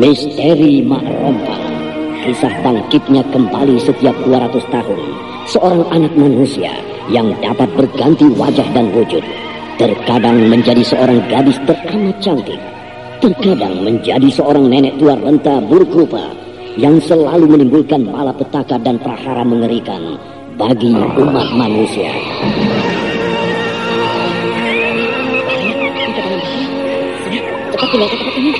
Misteri Mak Rompang Kisah bangkitnya kembali setiap 200 tahun. Seorang anak manusia yang dapat berganti wajah dan wujud. Terkadang menjadi seorang gadis teramat cantik. Terkadang menjadi seorang nenek tua renta buruk rupa Yang selalu menimbulkan malapetaka dan prahara mengerikan Bagi umat manusia. Cepat ke tempat ini.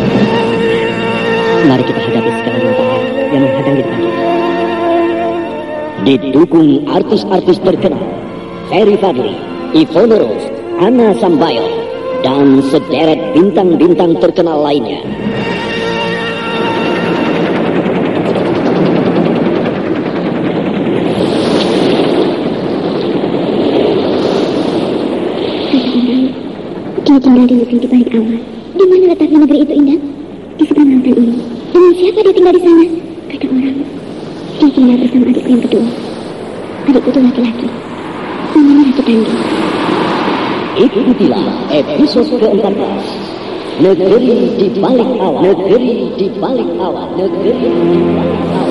Mari kita hadapi segala rintangan yang menghadang di depan kita. Didukung artis-artis terkenal, Ferry Fadli, Ivone Rose, Anna Sambayo, dan sederet bintang-bintang terkenal lainnya. Kini tinggal di negeri di balik awan. Di mana letaknya negeri itu indah? Di seberang ini. Dengan siapa dia tinggal di sana? Kata orang, dia tinggal bersama adikku yang kedua. Adikku itu laki-laki. Namanya Ratu Tandi. Ikutilah episode ke-14. Negeri di balik awan. Negeri di balik awan. Negeri di balik awan.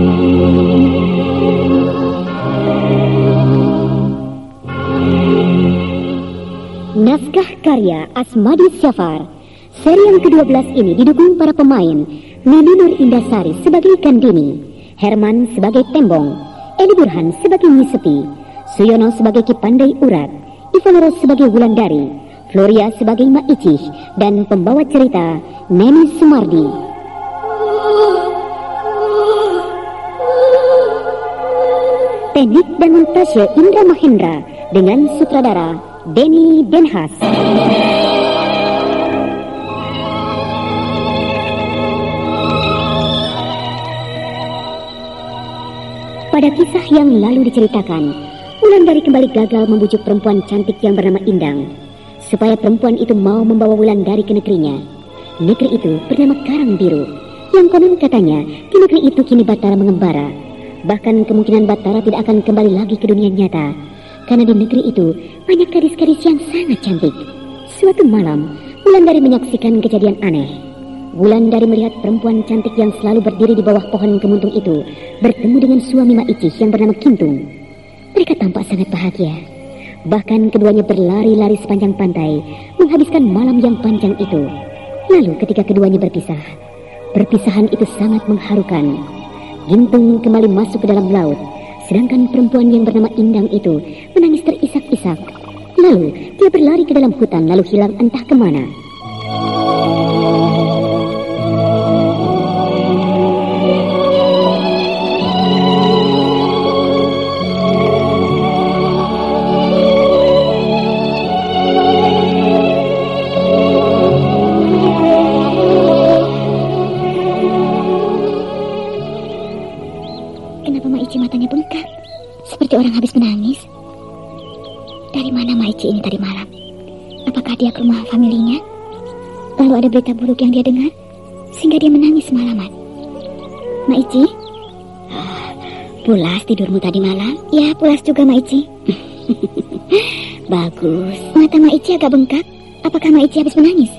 Naskah karya Asmadi Syafar. Seri yang ke-12 ini didukung para pemain Lili Nur Indasari sebagai Kandini, Herman sebagai Tembong, Eli Burhan sebagai Nyisepi, Suyono sebagai Kipandai Urat, Ivanoro sebagai Wulandari, Floria sebagai Mak Icih, dan pembawa cerita Neni Sumardi. Teknik dan montase Indra Mahendra dengan sutradara Denny Denhas. Pada kisah yang lalu diceritakan, Wulandari kembali gagal membujuk perempuan cantik yang bernama Indang, supaya perempuan itu mau membawa Wulandari ke negerinya. Negeri itu bernama Karang Biru, yang konon katanya di negeri itu kini Batara mengembara. Bahkan kemungkinan Batara tidak akan kembali lagi ke dunia nyata, Karena di negeri itu banyak gadis-gadis yang sangat cantik. Suatu malam, Wulandari menyaksikan kejadian aneh. Wulandari melihat perempuan cantik yang selalu berdiri di bawah pohon kemuntung itu bertemu dengan suami Maicih yang bernama Kintung. Mereka tampak sangat bahagia. Bahkan keduanya berlari-lari sepanjang pantai, menghabiskan malam yang panjang itu. Lalu ketika keduanya berpisah, perpisahan itu sangat mengharukan. Gintung kembali masuk ke dalam laut, sedangkan perempuan yang bernama Indang itu menangis terisak-isak. Lalu dia berlari ke dalam hutan lalu hilang entah ke mana. Berita buruk yang dia dengar? Sehingga dia menangis semalaman. Maici? Pulas tidurmu tadi malam? Ya, pulas juga Maici. Bagus. Mata Maici agak bengkak. Apakah Maici habis menangis?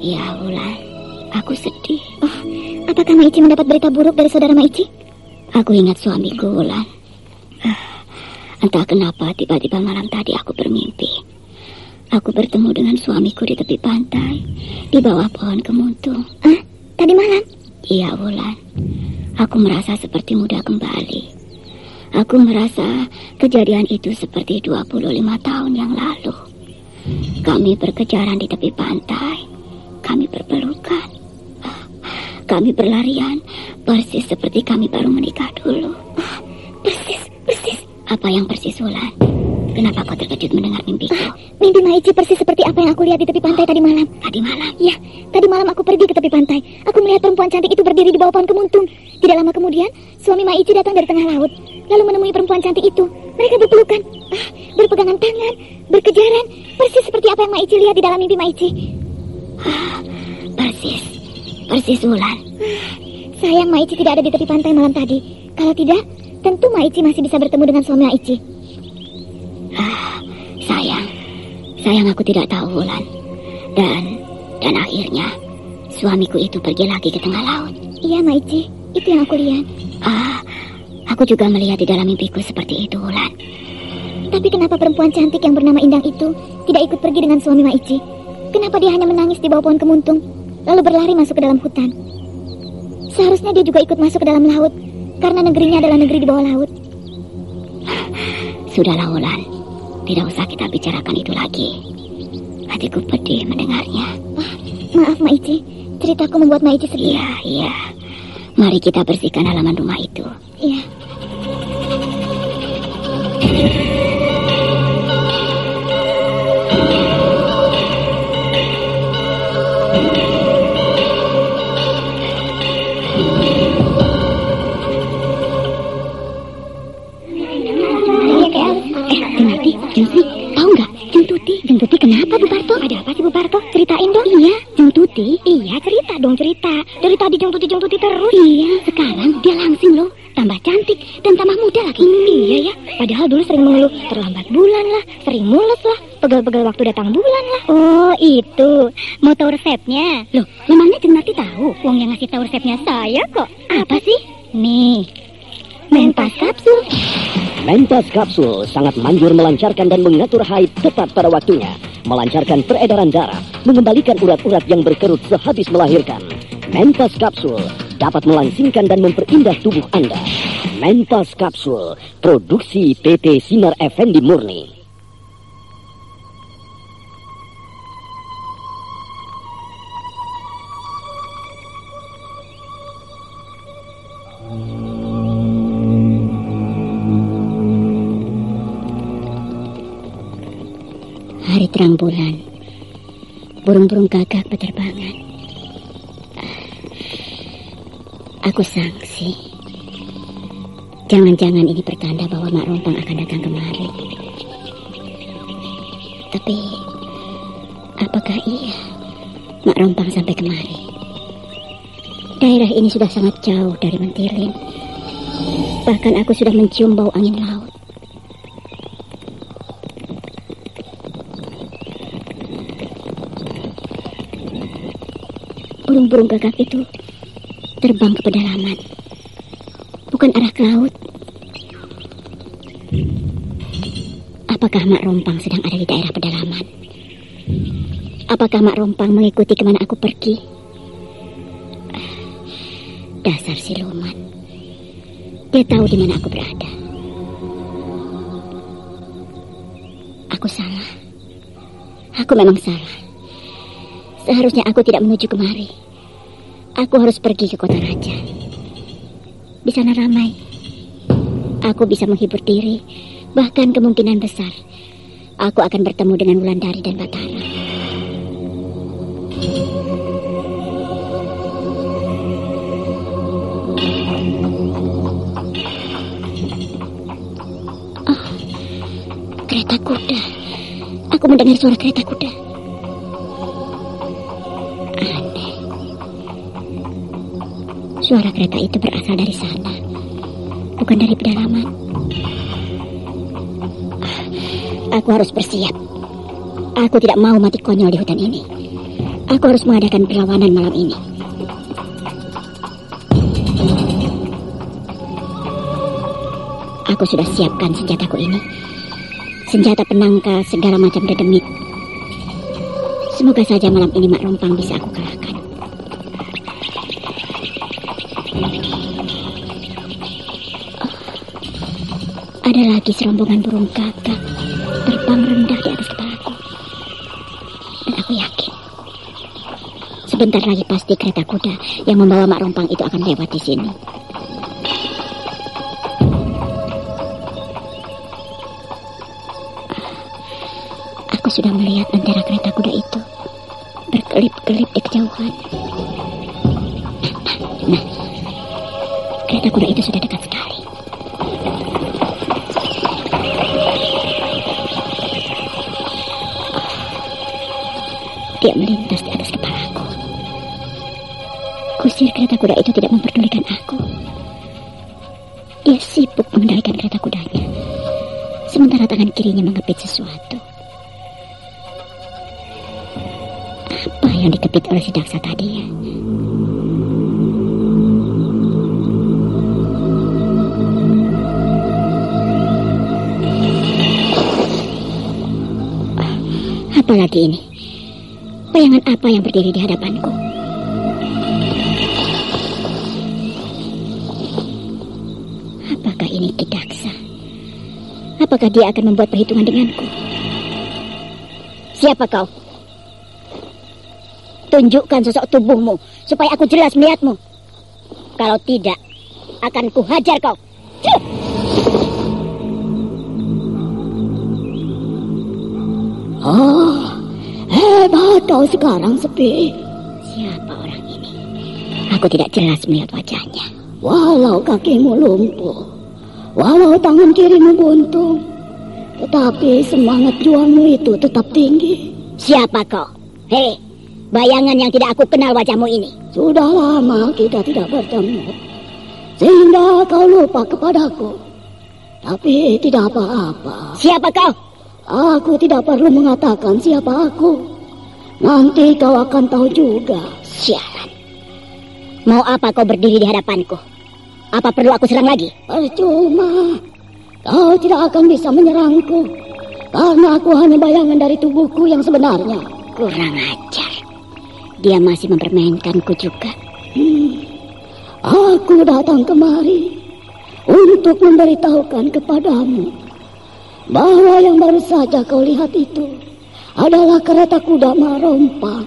Ya, Wulan. Aku sedih. Oh, apakah Maici mendapat berita buruk dari saudara Maici? Aku ingat suamiku, Wulan. Ah, Entah kenapa tiba-tiba malam tadi aku bermimpi. Aku bertemu dengan suamiku di tepi pantai, di bawah pohon kemuntung. Ah, tadi malam? Iya, Wulan. Aku merasa seperti muda kembali. Aku merasa kejadian itu seperti 25 tahun yang lalu. Kami berkejaran di tepi pantai. Kami berpelukan. Kami berlarian persis seperti kami baru menikah dulu. Ah, Persis, persis. Apa yang persis, Wulan? Kenapa kau terkejut mendengar mimpiku? mimpi Maici persis seperti apa yang aku lihat di tepi pantai tadi malam. Tadi malam? Ya, tadi malam aku pergi ke tepi pantai. Aku melihat perempuan cantik itu berdiri di bawah pohon kemuntung. Tidak lama kemudian, suami Maici datang dari tengah laut. Lalu menemui perempuan cantik itu. Mereka berpelukan, ah, berpegangan tangan, berkejaran. Persis seperti apa yang Maici lihat di dalam mimpi Maici. Ah, persis, persis Wulan. Sayang Maici tidak ada di tepi pantai malam tadi. Kalau tidak, tentu Maici masih bisa bertemu dengan suami Maici. Ah, sayang, sayang aku tidak tahu Wulan. Dan, dan akhirnya suamiku itu pergi lagi ke tengah laut. Iya Maici, itu yang aku lihat. Ah, aku juga melihat di dalam mimpiku seperti itu Wulan. Tapi kenapa perempuan cantik yang bernama Indang itu tidak ikut pergi dengan suami Maici? Kenapa dia hanya menangis di bawah pohon kemuntung, lalu berlari masuk ke dalam hutan? Seharusnya dia juga ikut masuk ke dalam laut, karena negerinya adalah negeri di bawah laut. Sudahlah, Wulan. Tidak usah kita bicarakan itu lagi. Hatiku pedih mendengarnya. maaf, Maici. Ceritaku membuat Maici sedih. Iya, iya. Mari kita bersihkan halaman rumah itu. Iya. Jungtuti, tahu nggak? Jungtuti, Jungtuti kenapa Bu Parto? Ada apa sih Bu Parto? Ceritain dong. Iya, Jungtuti. Iya, cerita dong cerita. Dari tadi Jungtuti Jungtuti terus. Iya, sekarang dia langsing loh. Tambah cantik dan tambah muda lagi. Iya ya, padahal dulu sering mengeluh terlambat bulan lah, sering mules lah, pegal-pegal waktu datang bulan lah. Oh, itu. Mau tahu resepnya? Loh, memangnya Jungtuti tahu? Wong yang ngasih tahu resepnya saya kok. Apa sih? Nih, menpas kapsul. Mentas Kapsul sangat manjur melancarkan dan mengatur haid tepat pada waktunya, melancarkan peredaran darah, mengembalikan urat-urat yang berkerut sehabis melahirkan. Mentas Kapsul dapat melangsingkan dan memperindah tubuh Anda. Mentas Kapsul, produksi PT Sinar Effendi Murni. Hari terang bulan. Burung-burung gagak berterbangan. Aku sangsi. Jangan-jangan ini pertanda bahwa Mak Rompang akan datang kemari. Tapi, apakah iya Mak Rompang sampai kemari? Daerah ini sudah sangat jauh dari Mentilin. Bahkan aku sudah mencium bau angin laut. Burung gagak itu terbang ke pedalaman. Bukan arah ke laut. Apakah Mak Rompang sedang ada di daerah pedalaman? Apakah Mak Rompang mengikuti ke mana aku pergi? Dasar siluman. Dia tahu di mana aku berada. Aku salah. Aku memang salah. Seharusnya aku tidak menuju kemari. Aku harus pergi ke kota raja. Di sana ramai. Aku bisa menghibur diri. Bahkan kemungkinan besar aku akan bertemu dengan Wulandari dan Batara. Oh, kereta kuda. Aku mendengar suara kereta kuda. Suara kereta itu berasal dari sana, bukan dari pedalaman. Aku harus bersiap. Aku tidak mau mati konyol di hutan ini. Aku harus mengadakan perlawanan malam ini. Aku sudah siapkan senjataku ini. Senjata penangkal segala macam dedemit. Semoga saja malam ini Mak Rompang bisa aku kalahkan. Ada lagi serombongan burung gagak terbang rendah di atas kepalaku. Dan aku yakin sebentar lagi pasti kereta kuda yang membawa Mak Rompang itu akan lewat di sini. Aku sudah melihat lentera kereta kuda itu berkelip-kelip di kejauhan. Nah, kereta kuda itu sudah dekat sekali. Dia melintas di atas kepalaku. Kusir kereta kuda itu tidak memperdulikan aku. Dia sibuk mengendalikan kereta kudanya. Sementara tangan kirinya mengepit sesuatu. Apa yang dikepit oleh si daksa tadi ya? Apalagi ini? Bayangan apa yang berdiri di hadapanku? Apakah ini Kidaksa? Apakah dia akan membuat perhitungan denganku? Siapa kau? Tunjukkan sosok tubuhmu supaya aku jelas melihatmu. Kalau tidak, akan kuhajar kau. Oh, kau sekarang, Sepi. Siapa orang ini? Aku tidak jelas melihat wajahnya. Walau kakimu lumpuh, walau tangan kirimu buntung, tetapi semangat juangmu itu tetap tinggi. Siapa kau? Hei, bayangan yang tidak aku kenal wajahmu ini. Sudah lama kita tidak bertemu, sehingga kau lupa kepadaku. Tapi tidak apa-apa. Siapa kau? Aku tidak perlu mengatakan siapa aku. Nanti kau akan tahu juga. Sialan. Mau apa kau berdiri di hadapanku? Apa perlu aku serang lagi? Percuma. Kau tidak akan bisa menyerangku. Karena aku hanya bayangan dari tubuhku yang sebenarnya. Kurang ajar. Dia masih mempermainkanku juga. Hmm. Aku datang kemari untuk memberitahukan kepadamu bahwa yang baru saja kau lihat itu adalah kereta kuda Marompang.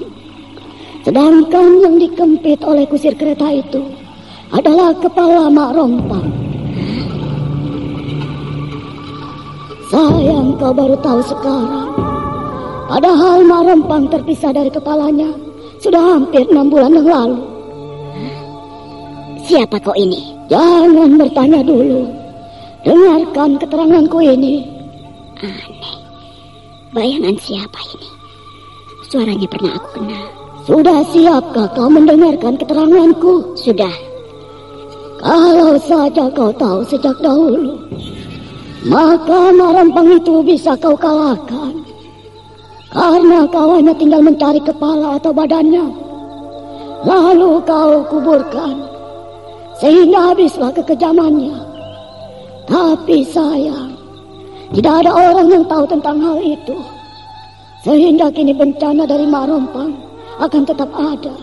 Sedangkan yang dikempit oleh kusir kereta itu adalah kepala Mak Rompang. Sayang kau baru tahu sekarang. Padahal Mak Rompang terpisah dari kepalanya sudah hampir enam bulan yang lalu. Siapa kau ini? Jangan bertanya dulu. Dengarkan keteranganku ini. Aneh. Bayangan siapa ini? Suaranya pernah aku kenal. Sudah siapkah kau mendengarkan keteranganku? Sudah. Kalau saja kau tahu sejak dahulu, maka Marampang itu bisa kau kalahkan. Karena kau hanya tinggal mencari kepala atau badannya. Lalu kau kuburkan sehingga habislah kekejamannya. Tapi sayang, tidak ada orang yang tahu tentang hal itu. Sehingga kini bencana dari Marompang akan tetap ada.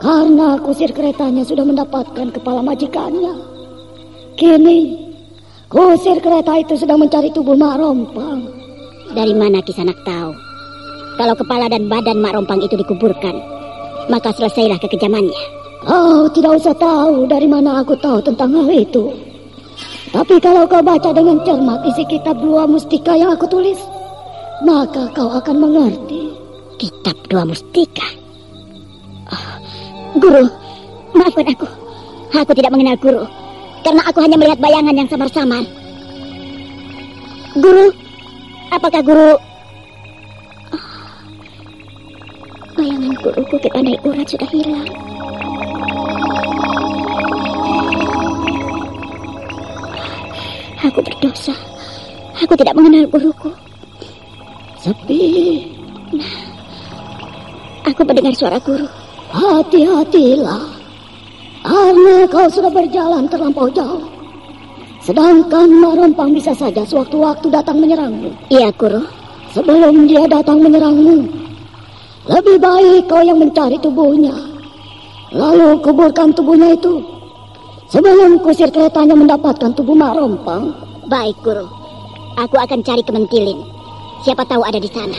Karena kusir keretanya sudah mendapatkan kepala majikannya. Kini, kusir kereta itu sedang mencari tubuh Marompang. Dari mana Kisanak tahu? Kalau kepala dan badan Mak Rompang itu dikuburkan, maka selesailah kekejamannya. Kau tidak usah tahu dari mana aku tahu tentang hal itu. Tapi kalau kau baca dengan cermat isi kitab dua mustika yang aku tulis, maka kau akan mengerti. Kitab dua mustika. Oh, guru, maafkan aku. Aku tidak mengenal guru. Karena aku hanya melihat bayangan yang samar-samar. Guru, apakah guru... Oh, bayangan guruku kita naik urat sudah hilang. Aku berdosa. Aku tidak mengenal guruku. Sepi. Nah, aku mendengar suara guru. Hati-hatilah. Karena kau sudah berjalan terlampau jauh. Sedangkan Marompang bisa saja sewaktu-waktu datang menyerangmu. Iya, guru. Sebelum dia datang menyerangmu, lebih baik kau yang mencari tubuhnya. Lalu kuburkan tubuhnya itu. Sebelum kusir keretanya mendapatkan tubuh Marompang. Baik, guru. Aku akan cari kementilin. Siapa tahu ada di sana.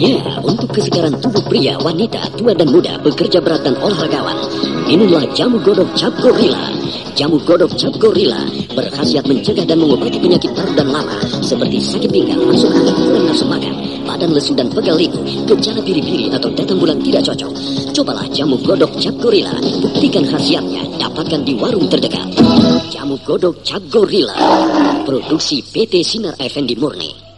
Ya, untuk kesegaran tubuh pria, wanita, tua dan muda, bekerja berat dan olahragawan. Minumlah jamu godok cap gorila. Jamu godok cap gorila berkhasiat mencegah dan mengobati penyakit paru dan lama seperti sakit pinggang, masuk angin, kurang nafsu makan, badan lesu dan pegal liku, gejala biri-biri atau datang bulan tidak cocok. Cobalah jamu godok cap gorila, buktikan khasiatnya, dapatkan di warung terdekat. Jamu godok cap gorila, produksi PT Sinar Effendi Murni.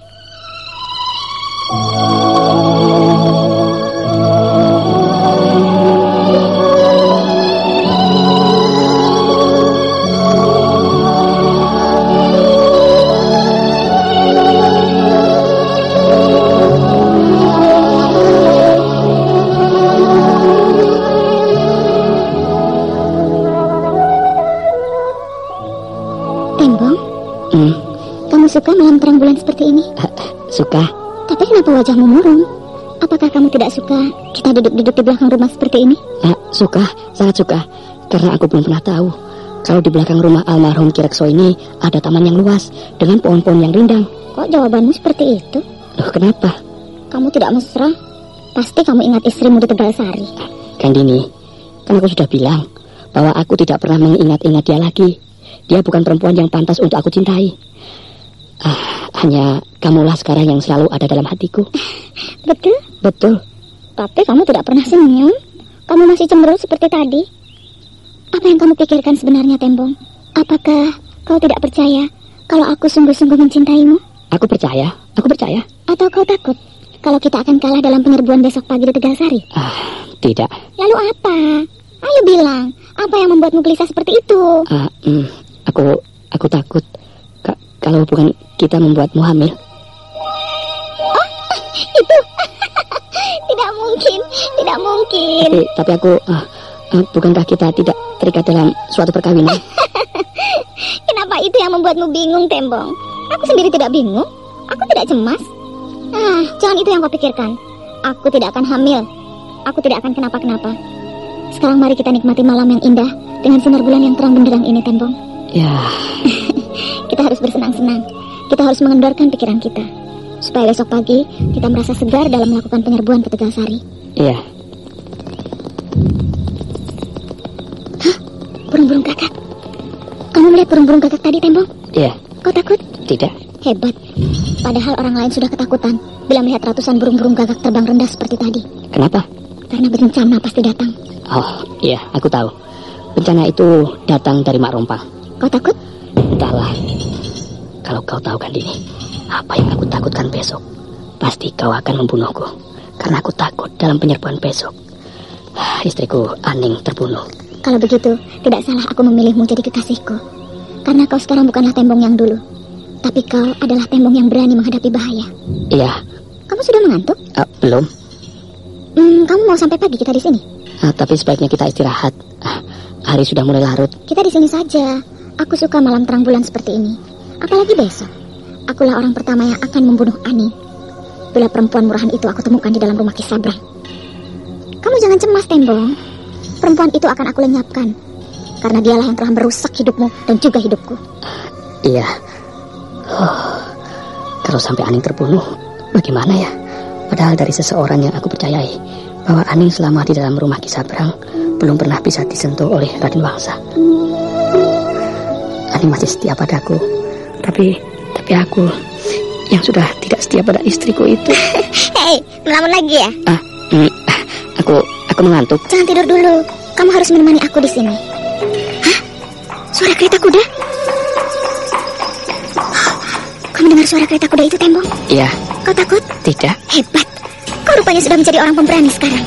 Suka. Tapi kenapa wajahmu murung? Apakah kamu tidak suka kita duduk-duduk di belakang rumah seperti ini? Ah, suka, sangat suka. Karena aku belum pernah tahu kalau di belakang rumah almarhum Kirekso ini ada taman yang luas dengan pohon-pohon yang rindang. Kok jawabanmu seperti itu? Loh, kenapa? Kamu tidak mesra? Pasti kamu ingat istrimu di Tegal Sari. Kan Dini, kan aku sudah bilang bahwa aku tidak pernah mengingat-ingat dia lagi. Dia bukan perempuan yang pantas untuk aku cintai. Ah, hanya kamulah sekarang yang selalu ada dalam hatiku. Betul? Betul. Tapi kamu tidak pernah senyum. Kamu masih cemberut seperti tadi. Apa yang kamu pikirkan sebenarnya, Tembong? Apakah kau tidak percaya kalau aku sungguh-sungguh mencintaimu? Aku percaya, aku percaya. Atau kau takut kalau kita akan kalah dalam penyerbuan besok pagi di Tegal Sari? Ah, tidak. Lalu apa? Ayo bilang, apa yang membuatmu gelisah seperti itu? Ah, hmm, aku aku takut kalau bukan kita membuatmu hamil. Itu tidak mungkin, tidak mungkin. Tapi tapi aku ah, ah, bukankah kita tidak terikat dalam suatu perkawinan? Kenapa itu yang membuatmu bingung, Tembong? Aku sendiri tidak bingung. Aku tidak cemas. Ah, jangan itu yang kau pikirkan. Aku tidak akan hamil. Aku tidak akan kenapa-kenapa. Sekarang mari kita nikmati malam yang indah dengan sinar bulan yang terang benderang ini, ya, Kita harus bersenang-senang. Kita harus mengendorkan pikiran kita. Supaya besok pagi kita merasa segar dalam melakukan penyerbuan ke Tegalsari. Iya. Burung-burung gagak. Kamu melihat burung-burung gagak tadi, Tembong? Iya. Kau takut? Tidak. Hebat. Padahal orang lain sudah ketakutan bila melihat ratusan burung-burung gagak terbang rendah seperti tadi. Kenapa? Karena bencana pasti datang. Oh, iya, aku tahu. Bencana itu datang dari Mak Rompang. Kau takut? Entahlah. Kalau kau tahu kan ini, apa yang aku takutkan besok? Pasti kau akan membunuhku. Karena aku takut dalam penyerbuan besok. Ah, Istriku Aning terbunuh. Kalau begitu, tidak salah aku memilihmu jadi kekasihku. Karena kau sekarang bukanlah tembong yang dulu. Tapi kau adalah tembong yang berani menghadapi bahaya. Iya, Kamu sudah mengantuk? eh, belum. Hmm, kamu mau sampai pagi kita di sini? Ah, tapi sebaiknya kita istirahat. Ah, hari sudah mulai larut. Kita di sini saja. Aku suka malam terang bulan seperti ini. Apalagi besok. Akulah orang pertama yang akan membunuh Ani. Bila perempuan murahan itu aku temukan di dalam rumah Kisabrang. Kamu jangan cemas, Tembong. Perempuan itu akan aku lenyapkan. Karena dialah yang telah merusak hidupmu dan juga hidupku. Iya. Oh, kalau sampai Aning terbunuh, bagaimana ya? Padahal dari seseorang yang aku percayai bahwa Aning selama di dalam rumah Kisabrang belum pernah bisa disentuh oleh Raden Wangsa. Aning masih setia padaku, tapi tapi aku yang sudah tidak setia pada istriku itu. Hei, melamun lagi ya? Ah, mm, aku aku mengantuk. Jangan tidur dulu. Kamu harus menemani aku di sini. Hah? Suara kereta kuda? Kamu dengar suara kereta kuda itu, Tembong? Iya, Kau takut? tidak. Hebat. Kau rupanya sudah menjadi orang pemberani sekarang.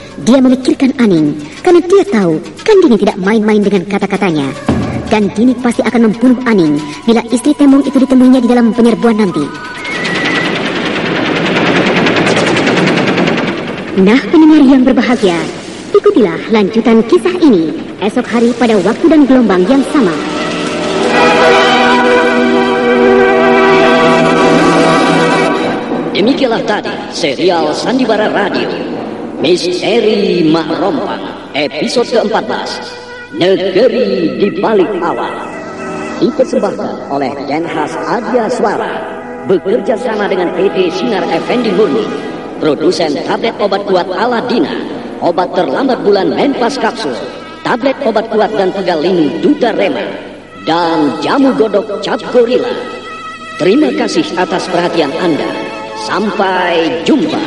Dia memikirkan Aning karena dia tahu Kandini tidak main-main dengan kata-katanya. Kandini pasti akan membunuh Aning bila istri Tembong itu ditemuinya di dalam penyerbuan nanti. Nah, pendengar yang berbahagia, ikutilah lanjutan kisah ini esok hari pada waktu dan gelombang yang sama. Demikianlah tadi serial Sandiwara Radio Misteri Mak Rompang episode ke-14 Negeri di Balik Awan dipersembahkan oleh Denhas Adia Suara bekerja sama dengan PT Sinar Effendi Murni produsen tablet obat kuat Aladina obat terlambat bulan Menpas Kapsul tablet obat kuat dan pegal lindung Duta Rema dan jamu godok Cap Gorilla Terima kasih atas perhatian Anda. Sampai jumpa.